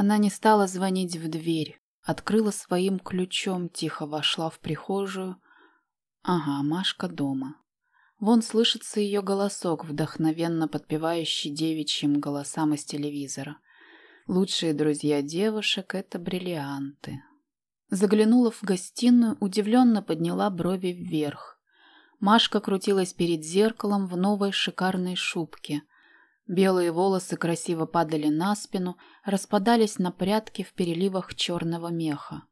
Она не стала звонить в дверь. Открыла своим ключом, тихо вошла в прихожую. Ага, Машка дома. Вон слышится ее голосок, вдохновенно подпевающий девичьим голосам из телевизора. Лучшие друзья девушек — это бриллианты. Заглянула в гостиную, удивленно подняла брови вверх. Машка крутилась перед зеркалом в новой шикарной шубке. Белые волосы красиво падали на спину, распадались на прядки в переливах черного меха.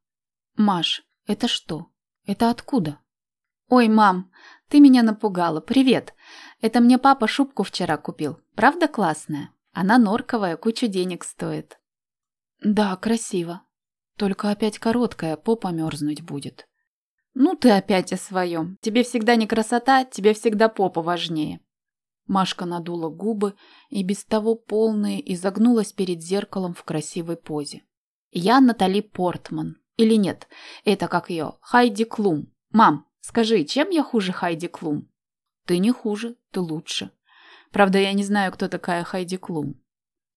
«Маш, это что? Это откуда?» «Ой, мам, ты меня напугала. Привет. Это мне папа шубку вчера купил. Правда классная? Она норковая, кучу денег стоит». «Да, красиво. Только опять короткая, попа мерзнуть будет». «Ну ты опять о своем. Тебе всегда не красота, тебе всегда попа важнее». Машка надула губы и без того полные изогнулась перед зеркалом в красивой позе. «Я Натали Портман. Или нет, это как ее, Хайди Клум. Мам, Скажи, чем я хуже Хайди Клум? Ты не хуже, ты лучше. Правда, я не знаю, кто такая Хайди Клум.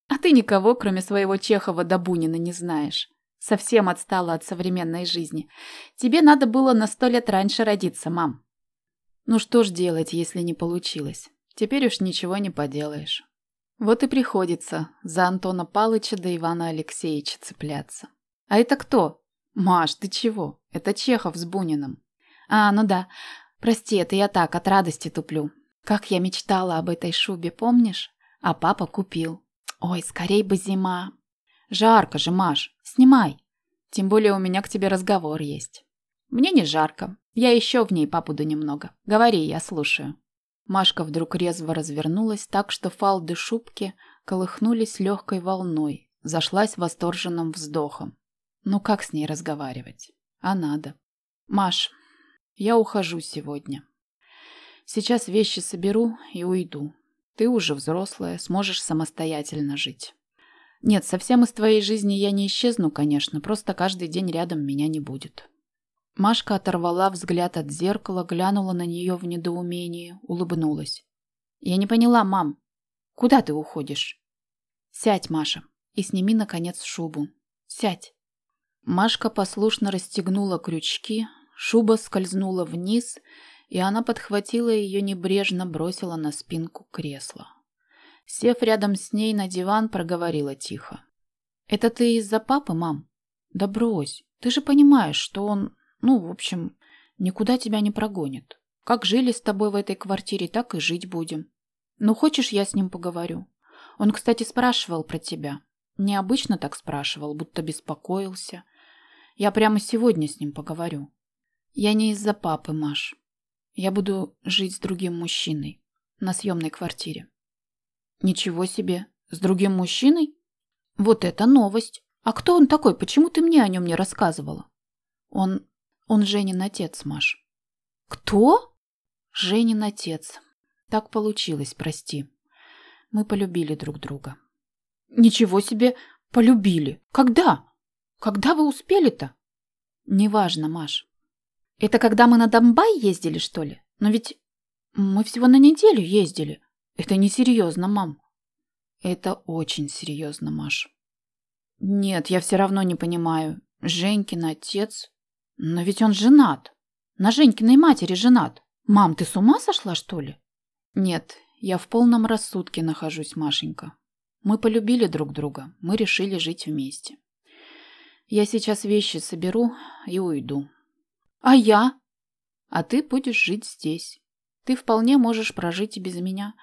А ты никого, кроме своего Чехова до Бунина, не знаешь. Совсем отстала от современной жизни. Тебе надо было на сто лет раньше родиться, мам. Ну что ж делать, если не получилось? Теперь уж ничего не поделаешь. Вот и приходится за Антона Палыча до Ивана Алексеевича цепляться. А это кто? Маш, ты чего? Это Чехов с Буниным. А, ну да. Прости, это я так, от радости туплю. Как я мечтала об этой шубе, помнишь? А папа купил. Ой, скорей бы зима. Жарко же, Маш. Снимай. Тем более у меня к тебе разговор есть. Мне не жарко. Я еще в ней побуду немного. Говори, я слушаю. Машка вдруг резво развернулась так, что фалды шубки колыхнулись легкой волной, зашлась восторженным вздохом. Ну как с ней разговаривать? А надо. Маш, я ухожу сегодня. Сейчас вещи соберу и уйду. Ты уже взрослая, сможешь самостоятельно жить. Нет, совсем из твоей жизни я не исчезну, конечно, просто каждый день рядом меня не будет. Машка оторвала взгляд от зеркала, глянула на нее в недоумении, улыбнулась. Я не поняла, мам. Куда ты уходишь? Сядь, Маша, и сними, наконец, шубу. Сядь. Машка послушно расстегнула крючки, Шуба скользнула вниз, и она подхватила ее небрежно, бросила на спинку кресла. Сев рядом с ней на диван, проговорила тихо. «Это ты из-за папы, мам?» «Да брось, ты же понимаешь, что он, ну, в общем, никуда тебя не прогонит. Как жили с тобой в этой квартире, так и жить будем. Ну, хочешь, я с ним поговорю? Он, кстати, спрашивал про тебя. Необычно так спрашивал, будто беспокоился. Я прямо сегодня с ним поговорю. Я не из-за папы, Маш. Я буду жить с другим мужчиной на съемной квартире. Ничего себе, с другим мужчиной? Вот это новость. А кто он такой? Почему ты мне о нем не рассказывала? Он... он Женин отец, Маш. Кто? Женин отец. Так получилось, прости. Мы полюбили друг друга. Ничего себе, полюбили. Когда? Когда вы успели-то? Неважно, Маш. Это когда мы на Домбай ездили, что ли? Но ведь мы всего на неделю ездили. Это несерьезно, мам. Это очень серьезно, Маш. Нет, я все равно не понимаю. Женькин отец. Но ведь он женат. На Женькиной матери женат. Мам, ты с ума сошла, что ли? Нет, я в полном рассудке нахожусь, Машенька. Мы полюбили друг друга. Мы решили жить вместе. Я сейчас вещи соберу и уйду. А я? А ты будешь жить здесь. Ты вполне можешь прожить и без меня.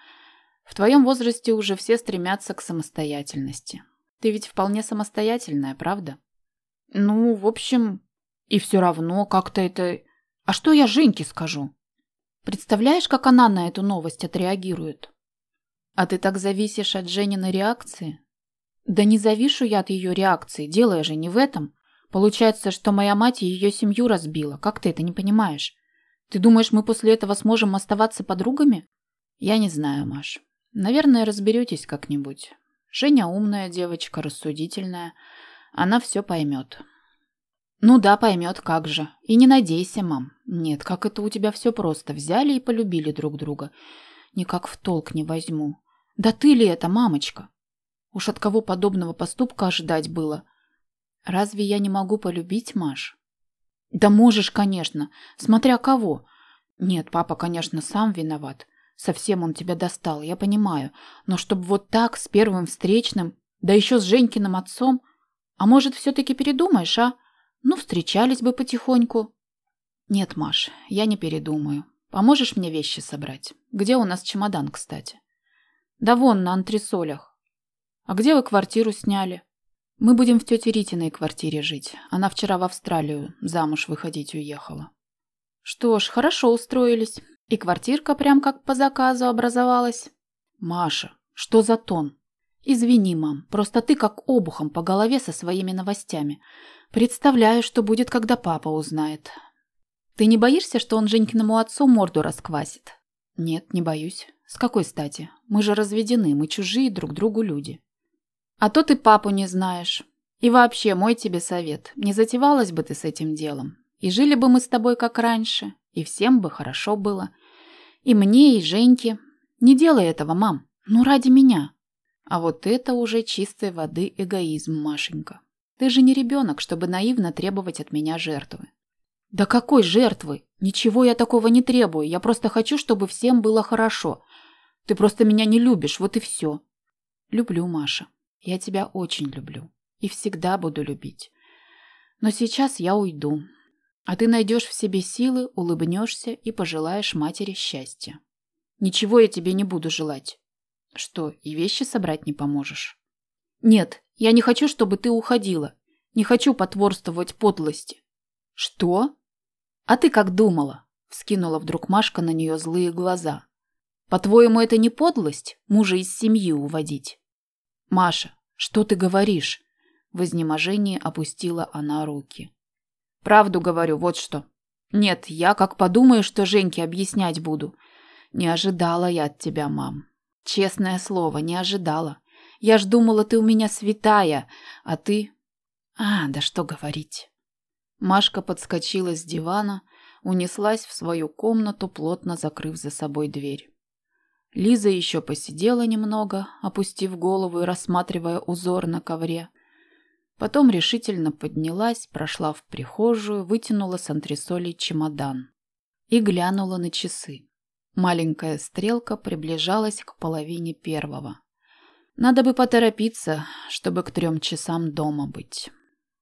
В твоем возрасте уже все стремятся к самостоятельности. Ты ведь вполне самостоятельная, правда? Ну, в общем, и все равно как-то это... А что я Женьке скажу? Представляешь, как она на эту новость отреагирует? А ты так зависишь от Жениной реакции? Да не завишу я от ее реакции, дело же не в этом. Получается, что моя мать ее семью разбила. Как ты это не понимаешь? Ты думаешь, мы после этого сможем оставаться подругами? Я не знаю, Маш. Наверное, разберетесь как-нибудь. Женя умная девочка, рассудительная. Она все поймет. Ну да, поймет, как же. И не надейся, мам. Нет, как это у тебя все просто. Взяли и полюбили друг друга. Никак в толк не возьму. Да ты ли это, мамочка? Уж от кого подобного поступка ожидать было? Разве я не могу полюбить Маш? Да можешь, конечно, смотря кого. Нет, папа, конечно, сам виноват. Совсем он тебя достал, я понимаю. Но чтобы вот так, с первым встречным, да еще с Женькиным отцом... А может, все-таки передумаешь, а? Ну, встречались бы потихоньку. Нет, Маш, я не передумаю. Поможешь мне вещи собрать? Где у нас чемодан, кстати? Да вон, на антресолях. А где вы квартиру сняли? Мы будем в тете Ритиной квартире жить. Она вчера в Австралию замуж выходить уехала. Что ж, хорошо устроились. И квартирка прям как по заказу образовалась. Маша, что за тон? Извини, мам, просто ты как обухом по голове со своими новостями. Представляю, что будет, когда папа узнает. Ты не боишься, что он Женькиному отцу морду расквасит? Нет, не боюсь. С какой стати? Мы же разведены, мы чужие друг другу люди. А то ты папу не знаешь. И вообще, мой тебе совет. Не затевалась бы ты с этим делом. И жили бы мы с тобой как раньше. И всем бы хорошо было. И мне, и Женьке. Не делай этого, мам. Ну, ради меня. А вот это уже чистой воды эгоизм, Машенька. Ты же не ребенок, чтобы наивно требовать от меня жертвы. Да какой жертвы? Ничего я такого не требую. Я просто хочу, чтобы всем было хорошо. Ты просто меня не любишь, вот и все. Люблю, Маша. Я тебя очень люблю и всегда буду любить. Но сейчас я уйду, а ты найдешь в себе силы, улыбнешься и пожелаешь матери счастья. Ничего я тебе не буду желать. Что, и вещи собрать не поможешь? Нет, я не хочу, чтобы ты уходила. Не хочу потворствовать подлости. Что? А ты как думала? Вскинула вдруг Машка на нее злые глаза. По-твоему, это не подлость мужа из семьи уводить? «Маша, что ты говоришь?» В изнеможении опустила она руки. «Правду говорю, вот что. Нет, я как подумаю, что Женьке объяснять буду. Не ожидала я от тебя, мам. Честное слово, не ожидала. Я ж думала, ты у меня святая, а ты... А, да что говорить». Машка подскочила с дивана, унеслась в свою комнату, плотно закрыв за собой дверь. Лиза еще посидела немного, опустив голову и рассматривая узор на ковре. Потом решительно поднялась, прошла в прихожую, вытянула с антресолей чемодан и глянула на часы. Маленькая стрелка приближалась к половине первого. Надо бы поторопиться, чтобы к трем часам дома быть.